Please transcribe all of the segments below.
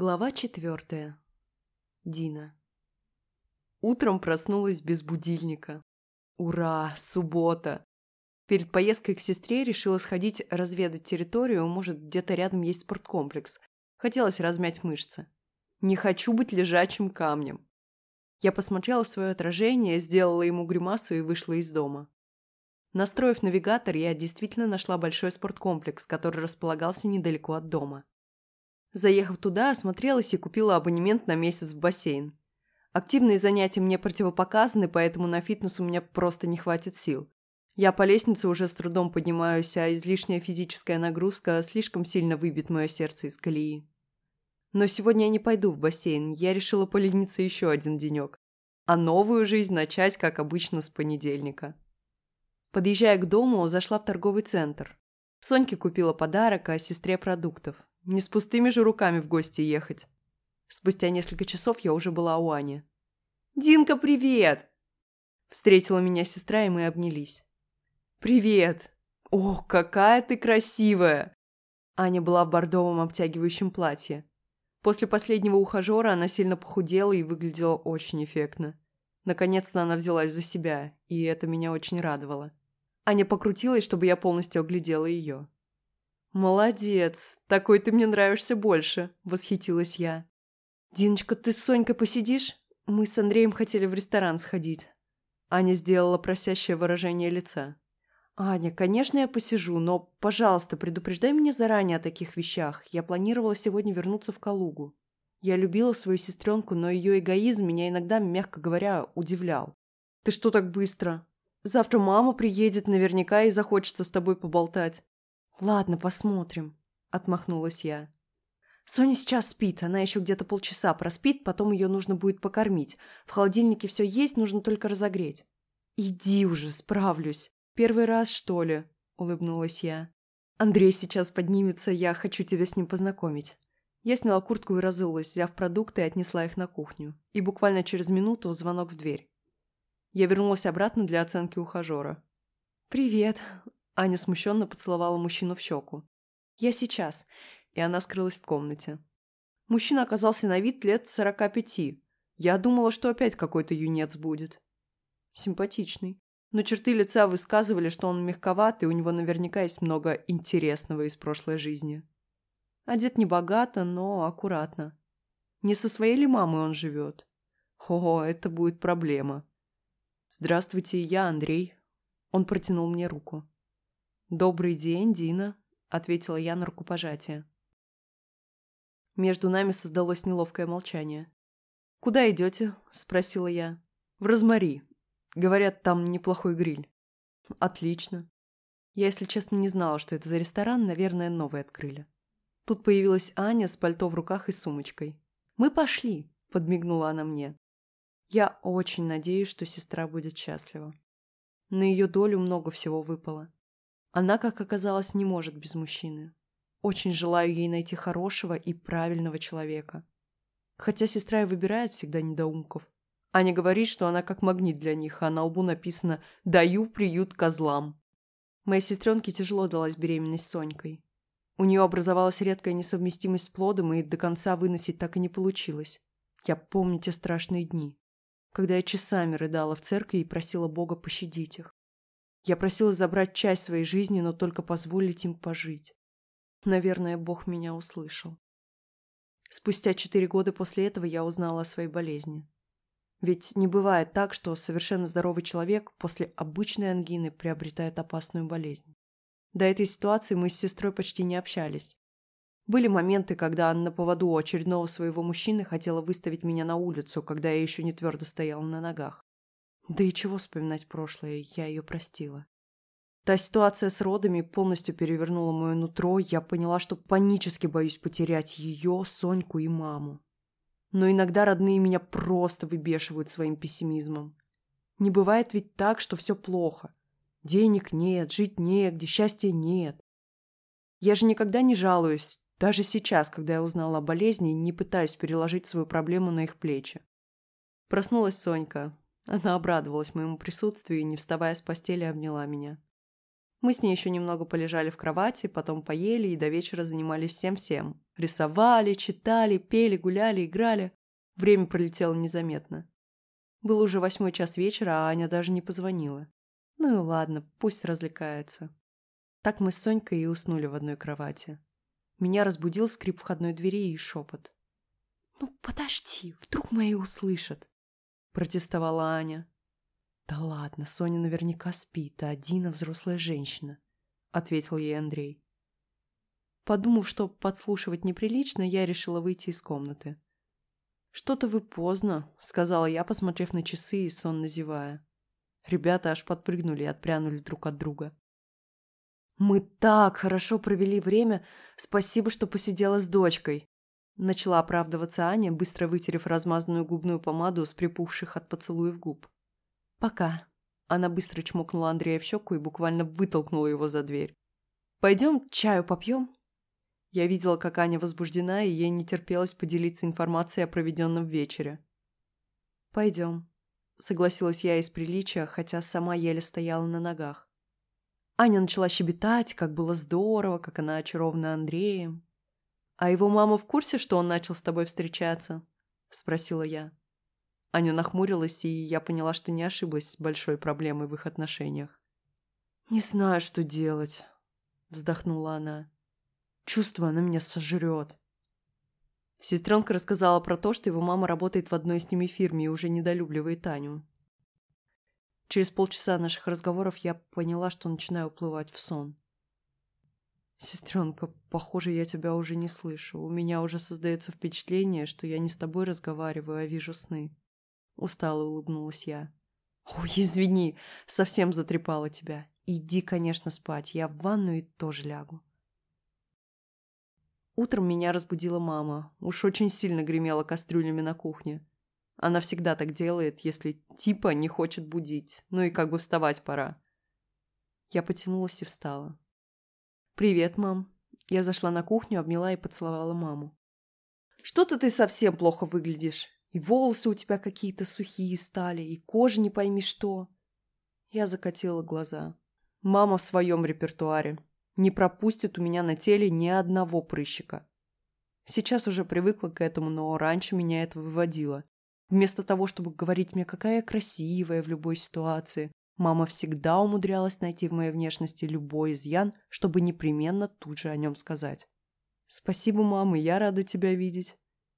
Глава четвертая. Дина. Утром проснулась без будильника. Ура, суббота! Перед поездкой к сестре решила сходить разведать территорию, может, где-то рядом есть спорткомплекс. Хотелось размять мышцы. Не хочу быть лежачим камнем. Я посмотрела свое отражение, сделала ему гримасу и вышла из дома. Настроив навигатор, я действительно нашла большой спорткомплекс, который располагался недалеко от дома. Заехав туда, осмотрелась и купила абонемент на месяц в бассейн. Активные занятия мне противопоказаны, поэтому на фитнес у меня просто не хватит сил. Я по лестнице уже с трудом поднимаюсь, а излишняя физическая нагрузка слишком сильно выбит мое сердце из колеи. Но сегодня я не пойду в бассейн, я решила полениться еще один денек. А новую жизнь начать, как обычно, с понедельника. Подъезжая к дому, зашла в торговый центр. Соньке купила подарок, а сестре продуктов. Не с пустыми же руками в гости ехать. Спустя несколько часов я уже была у Ани. «Динка, привет!» Встретила меня сестра, и мы обнялись. «Привет! Ох, какая ты красивая!» Аня была в бордовом обтягивающем платье. После последнего ухажера она сильно похудела и выглядела очень эффектно. Наконец-то она взялась за себя, и это меня очень радовало. Аня покрутилась, чтобы я полностью оглядела ее. «Молодец! Такой ты мне нравишься больше!» – восхитилась я. «Диночка, ты с Сонькой посидишь? Мы с Андреем хотели в ресторан сходить». Аня сделала просящее выражение лица. «Аня, конечно, я посижу, но, пожалуйста, предупреждай меня заранее о таких вещах. Я планировала сегодня вернуться в Калугу. Я любила свою сестренку, но ее эгоизм меня иногда, мягко говоря, удивлял. Ты что так быстро? Завтра мама приедет наверняка и захочется с тобой поболтать. «Ладно, посмотрим», – отмахнулась я. Соня сейчас спит, она еще где-то полчаса проспит, потом ее нужно будет покормить. В холодильнике все есть, нужно только разогреть. «Иди уже, справлюсь. Первый раз, что ли?» – улыбнулась я. «Андрей сейчас поднимется, я хочу тебя с ним познакомить». Я сняла куртку и разулась, взяв продукты и отнесла их на кухню. И буквально через минуту звонок в дверь. Я вернулась обратно для оценки ухажера. «Привет», Аня смущенно поцеловала мужчину в щеку. «Я сейчас». И она скрылась в комнате. Мужчина оказался на вид лет сорока пяти. Я думала, что опять какой-то юнец будет. Симпатичный. Но черты лица высказывали, что он мягковат, и у него наверняка есть много интересного из прошлой жизни. Одет небогато, но аккуратно. Не со своей ли мамой он живет? О, это будет проблема. Здравствуйте, я Андрей. Он протянул мне руку. «Добрый день, Дина», — ответила я на рукопожатие. Между нами создалось неловкое молчание. «Куда идете?» — спросила я. «В Розмари. Говорят, там неплохой гриль». «Отлично». Я, если честно, не знала, что это за ресторан, наверное, новый открыли. Тут появилась Аня с пальто в руках и сумочкой. «Мы пошли», — подмигнула она мне. Я очень надеюсь, что сестра будет счастлива. На ее долю много всего выпало. Она, как оказалось, не может без мужчины. Очень желаю ей найти хорошего и правильного человека. Хотя сестра и выбирает всегда недоумков. Аня говорит, что она как магнит для них, а на лбу написано «Даю приют козлам». Моей сестренке тяжело далась беременность Сонькой. У нее образовалась редкая несовместимость с плодом, и до конца выносить так и не получилось. Я помню те страшные дни, когда я часами рыдала в церкви и просила Бога пощадить их. Я просила забрать часть своей жизни, но только позволить им пожить. Наверное, Бог меня услышал. Спустя четыре года после этого я узнала о своей болезни. Ведь не бывает так, что совершенно здоровый человек после обычной ангины приобретает опасную болезнь. До этой ситуации мы с сестрой почти не общались. Были моменты, когда на поводу очередного своего мужчины хотела выставить меня на улицу, когда я еще не твердо стояла на ногах. Да и чего вспоминать прошлое, я ее простила. Та ситуация с родами полностью перевернула мое нутро, я поняла, что панически боюсь потерять ее, Соньку и маму. Но иногда родные меня просто выбешивают своим пессимизмом. Не бывает ведь так, что все плохо. Денег нет, жить негде, счастья нет. Я же никогда не жалуюсь, даже сейчас, когда я узнала о болезни, не пытаюсь переложить свою проблему на их плечи. Проснулась Сонька. Она обрадовалась моему присутствию и, не вставая с постели, обняла меня. Мы с ней еще немного полежали в кровати, потом поели и до вечера занимались всем-всем. Рисовали, читали, пели, гуляли, играли. Время пролетело незаметно. Был уже восьмой час вечера, а Аня даже не позвонила. Ну и ладно, пусть развлекается. Так мы с Сонькой и уснули в одной кровати. Меня разбудил скрип входной двери и шепот. «Ну, подожди, вдруг мои услышат!» Протестовала Аня. «Да ладно, Соня наверняка спит, а Дина взрослая женщина», ответил ей Андрей. Подумав, что подслушивать неприлично, я решила выйти из комнаты. «Что-то вы поздно», — сказала я, посмотрев на часы и сонно зевая. Ребята аж подпрыгнули и отпрянули друг от друга. «Мы так хорошо провели время. Спасибо, что посидела с дочкой», Начала оправдываться Аня, быстро вытерев размазанную губную помаду с припухших от поцелуев губ. «Пока». Она быстро чмокнула Андрея в щеку и буквально вытолкнула его за дверь. «Пойдем чаю попьем?» Я видела, как Аня возбуждена, и ей не терпелось поделиться информацией о проведенном вечере. «Пойдем», — согласилась я из приличия, хотя сама еле стояла на ногах. Аня начала щебетать, как было здорово, как она очарована Андреем. «А его мама в курсе, что он начал с тобой встречаться?» — спросила я. Аня нахмурилась, и я поняла, что не ошиблась с большой проблемой в их отношениях. «Не знаю, что делать», — вздохнула она. «Чувство, она меня сожрет». Сестренка рассказала про то, что его мама работает в одной с ними фирме и уже недолюбливает Таню. Через полчаса наших разговоров я поняла, что начинаю уплывать в сон. «Сестренка, похоже, я тебя уже не слышу. У меня уже создается впечатление, что я не с тобой разговариваю, а вижу сны». Устало улыбнулась я. «Ой, извини, совсем затрепала тебя. Иди, конечно, спать. Я в ванну и тоже лягу». Утром меня разбудила мама. Уж очень сильно гремела кастрюлями на кухне. Она всегда так делает, если типа не хочет будить. Ну и как бы вставать пора. Я потянулась и встала. «Привет, мам». Я зашла на кухню, обняла и поцеловала маму. «Что-то ты совсем плохо выглядишь. И волосы у тебя какие-то сухие стали, и кожа не пойми что». Я закатила глаза. Мама в своем репертуаре. Не пропустит у меня на теле ни одного прыщика. Сейчас уже привыкла к этому, но раньше меня это выводило. Вместо того, чтобы говорить мне, какая я красивая в любой ситуации, мама всегда умудрялась найти в моей внешности любой изъян, чтобы непременно тут же о нем сказать. «Спасибо, мама, я рада тебя видеть.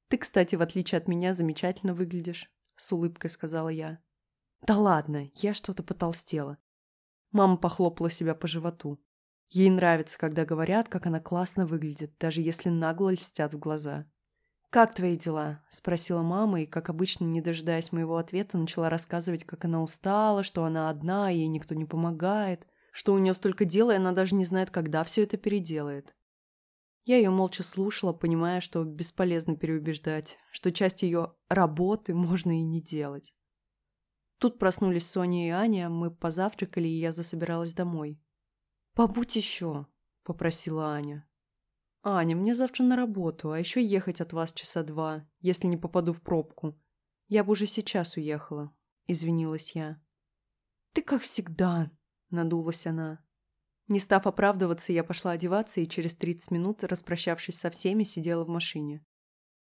Ты, кстати, в отличие от меня, замечательно выглядишь», — с улыбкой сказала я. «Да ладно, я что-то потолстела». Мама похлопала себя по животу. Ей нравится, когда говорят, как она классно выглядит, даже если нагло льстят в глаза. «Как твои дела?» – спросила мама, и, как обычно, не дожидаясь моего ответа, начала рассказывать, как она устала, что она одна, ей никто не помогает, что у нее столько дела, и она даже не знает, когда все это переделает. Я ее молча слушала, понимая, что бесполезно переубеждать, что часть ее работы можно и не делать. Тут проснулись Соня и Аня, мы позавтракали, и я засобиралась домой. «Побудь еще», – попросила Аня. «Аня, мне завтра на работу, а еще ехать от вас часа два, если не попаду в пробку. Я бы уже сейчас уехала», — извинилась я. «Ты как всегда», — надулась она. Не став оправдываться, я пошла одеваться и через 30 минут, распрощавшись со всеми, сидела в машине.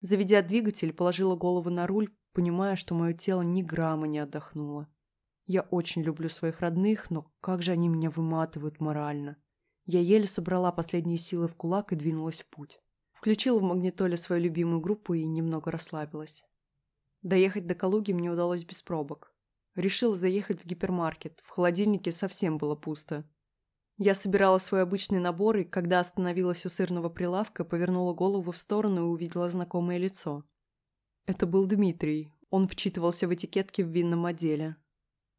Заведя двигатель, положила голову на руль, понимая, что мое тело ни грамма не отдохнуло. Я очень люблю своих родных, но как же они меня выматывают морально. Я еле собрала последние силы в кулак и двинулась в путь. Включила в магнитоле свою любимую группу и немного расслабилась. Доехать до Калуги мне удалось без пробок. Решила заехать в гипермаркет. В холодильнике совсем было пусто. Я собирала свой обычный набор, и когда остановилась у сырного прилавка, повернула голову в сторону и увидела знакомое лицо. Это был Дмитрий. Он вчитывался в этикетки в винном отделе.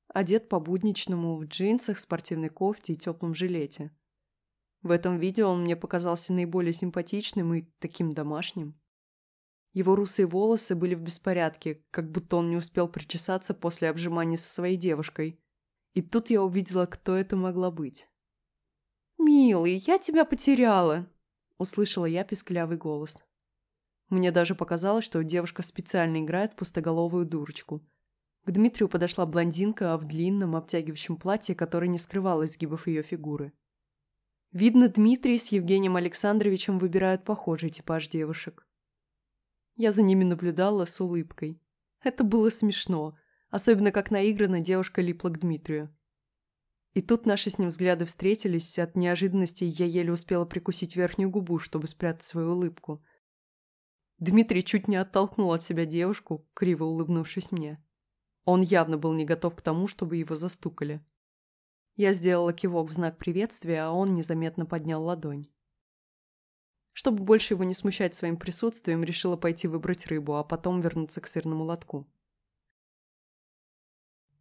Одет по-будничному, в джинсах, спортивной кофте и теплом жилете. В этом видео он мне показался наиболее симпатичным и таким домашним. Его русые волосы были в беспорядке, как будто он не успел причесаться после обжимания со своей девушкой. И тут я увидела, кто это могла быть. «Милый, я тебя потеряла!» – услышала я писклявый голос. Мне даже показалось, что девушка специально играет пустоголовую дурочку. К Дмитрию подошла блондинка в длинном обтягивающем платье, которое не скрывало изгибов ее фигуры. Видно, Дмитрий с Евгением Александровичем выбирают похожий типаж девушек. Я за ними наблюдала с улыбкой. Это было смешно, особенно как наигранно девушка липла к Дмитрию. И тут наши с ним взгляды встретились, от неожиданности я еле успела прикусить верхнюю губу, чтобы спрятать свою улыбку. Дмитрий чуть не оттолкнул от себя девушку, криво улыбнувшись мне. Он явно был не готов к тому, чтобы его застукали. Я сделала кивок в знак приветствия, а он незаметно поднял ладонь. Чтобы больше его не смущать своим присутствием, решила пойти выбрать рыбу, а потом вернуться к сырному лотку.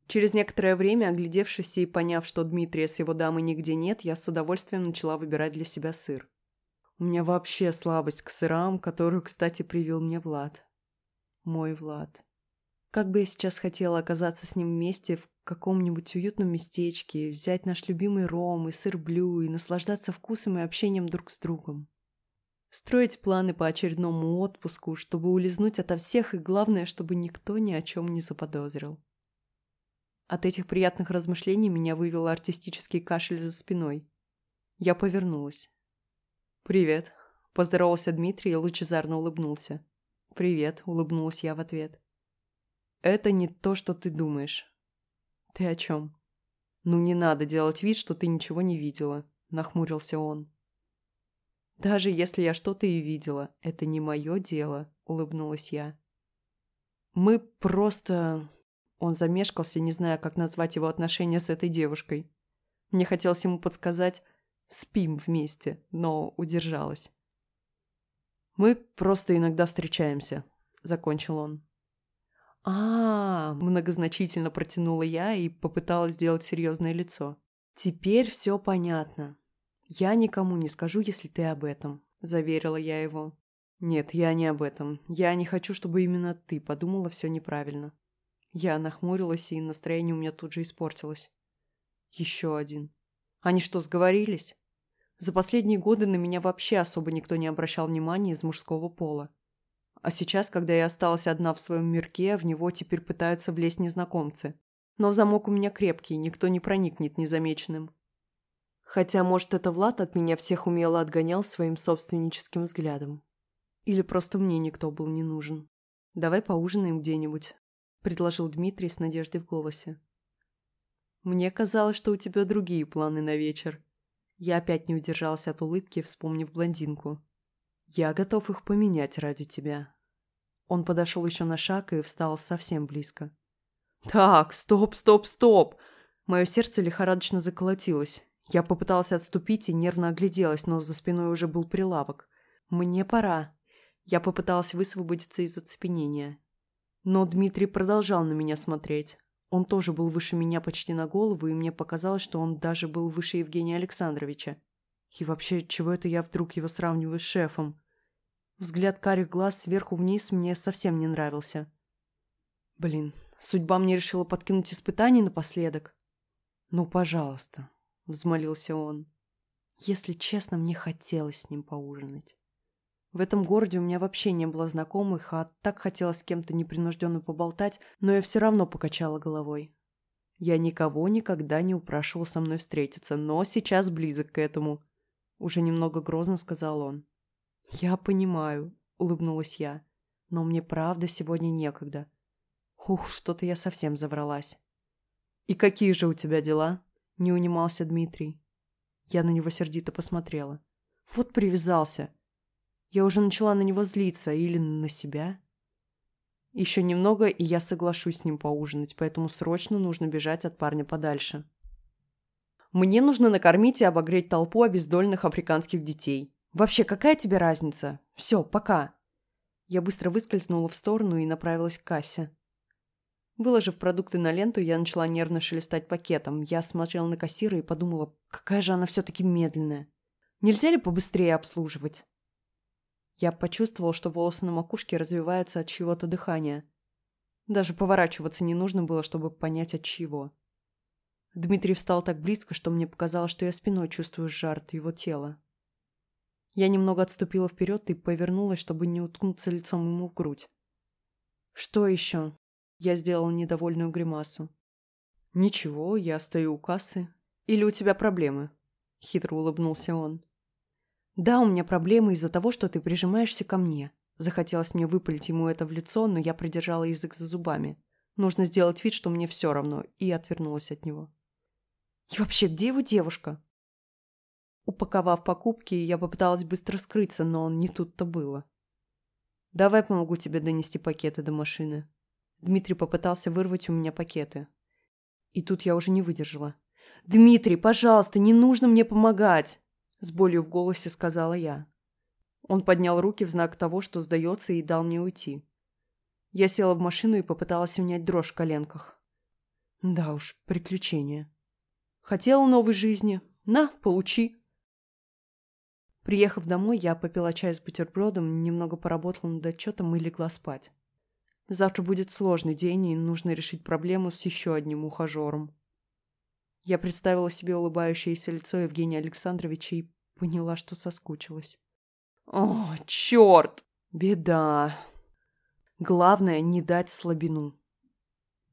Через некоторое время, оглядевшись и поняв, что Дмитрия с его дамой нигде нет, я с удовольствием начала выбирать для себя сыр. У меня вообще слабость к сырам, которую, кстати, привил мне Влад. Мой Влад. Как бы я сейчас хотела оказаться с ним вместе в каком-нибудь уютном местечке, взять наш любимый ром и сыр блю и наслаждаться вкусом и общением друг с другом. Строить планы по очередному отпуску, чтобы улизнуть ото всех и, главное, чтобы никто ни о чем не заподозрил. От этих приятных размышлений меня вывел артистический кашель за спиной. Я повернулась. «Привет», – поздоровался Дмитрий и лучезарно улыбнулся. «Привет», – улыбнулась я в ответ. Это не то, что ты думаешь. Ты о чем? Ну не надо делать вид, что ты ничего не видела, нахмурился он. Даже если я что-то и видела, это не мое дело, улыбнулась я. Мы просто... Он замешкался, не зная, как назвать его отношения с этой девушкой. Мне хотелось ему подсказать «спим вместе», но удержалась. «Мы просто иногда встречаемся», — закончил он а, многозначительно протянула я и попыталась сделать серьезное лицо. «Теперь все понятно. Я никому не скажу, если ты об этом», – заверила я его. «Нет, я не об этом. Я не хочу, чтобы именно ты подумала все неправильно». Я нахмурилась, и настроение у меня тут же испортилось. Еще один. Они что, сговорились? За последние годы на меня вообще особо никто не обращал внимания из мужского пола. А сейчас, когда я осталась одна в своем мирке, в него теперь пытаются влезть незнакомцы. Но замок у меня крепкий, никто не проникнет незамеченным. Хотя, может, это Влад от меня всех умело отгонял своим собственническим взглядом. Или просто мне никто был не нужен. «Давай поужинаем где-нибудь», – предложил Дмитрий с надеждой в голосе. «Мне казалось, что у тебя другие планы на вечер». Я опять не удержался от улыбки, вспомнив блондинку. «Я готов их поменять ради тебя». Он подошел еще на шаг и встал совсем близко. «Так, стоп, стоп, стоп!» Мое сердце лихорадочно заколотилось. Я попыталась отступить и нервно огляделась, но за спиной уже был прилавок. «Мне пора». Я попыталась высвободиться из оцепенения. Но Дмитрий продолжал на меня смотреть. Он тоже был выше меня почти на голову, и мне показалось, что он даже был выше Евгения Александровича. И вообще, чего это я вдруг его сравниваю с шефом? Взгляд карих глаз сверху вниз мне совсем не нравился. Блин, судьба мне решила подкинуть испытаний напоследок. «Ну, пожалуйста», — взмолился он. Если честно, мне хотелось с ним поужинать. В этом городе у меня вообще не было знакомых, а так хотелось с кем-то непринужденно поболтать, но я все равно покачала головой. Я никого никогда не упрашивал со мной встретиться, но сейчас близок к этому. Уже немного грозно сказал он. «Я понимаю», — улыбнулась я. «Но мне правда сегодня некогда. Ух, что-то я совсем завралась». «И какие же у тебя дела?» — не унимался Дмитрий. Я на него сердито посмотрела. «Вот привязался. Я уже начала на него злиться. Или на себя?» Еще немного, и я соглашусь с ним поужинать, поэтому срочно нужно бежать от парня подальше. Мне нужно накормить и обогреть толпу обездольных африканских детей. Вообще, какая тебе разница? Все, пока. Я быстро выскользнула в сторону и направилась к кассе. Выложив продукты на ленту, я начала нервно шелестать пакетом. Я смотрела на кассира и подумала, какая же она все-таки медленная. Нельзя ли побыстрее обслуживать? Я почувствовала, что волосы на макушке развиваются от чьего-то дыхания. Даже поворачиваться не нужно было, чтобы понять от чего. Дмитрий встал так близко, что мне показалось, что я спиной чувствую жар от его тела. Я немного отступила вперед и повернулась, чтобы не уткнуться лицом ему в грудь. «Что еще?» Я сделала недовольную гримасу. «Ничего, я стою у кассы. Или у тебя проблемы?» Хитро улыбнулся он. «Да, у меня проблемы из-за того, что ты прижимаешься ко мне». Захотелось мне выпалить ему это в лицо, но я придержала язык за зубами. Нужно сделать вид, что мне все равно, и отвернулась от него. «И вообще, где его девушка?» Упаковав покупки, я попыталась быстро скрыться, но он не тут-то было. «Давай помогу тебе донести пакеты до машины». Дмитрий попытался вырвать у меня пакеты. И тут я уже не выдержала. «Дмитрий, пожалуйста, не нужно мне помогать!» С болью в голосе сказала я. Он поднял руки в знак того, что сдается, и дал мне уйти. Я села в машину и попыталась унять дрожь в коленках. Да уж, приключение. Хотела новой жизни? На, получи. Приехав домой, я попила чай с бутербродом, немного поработала над отчетом и легла спать. Завтра будет сложный день, и нужно решить проблему с еще одним ухажером. Я представила себе улыбающееся лицо Евгения Александровича и поняла, что соскучилась. О, черт! Беда. Главное, не дать слабину.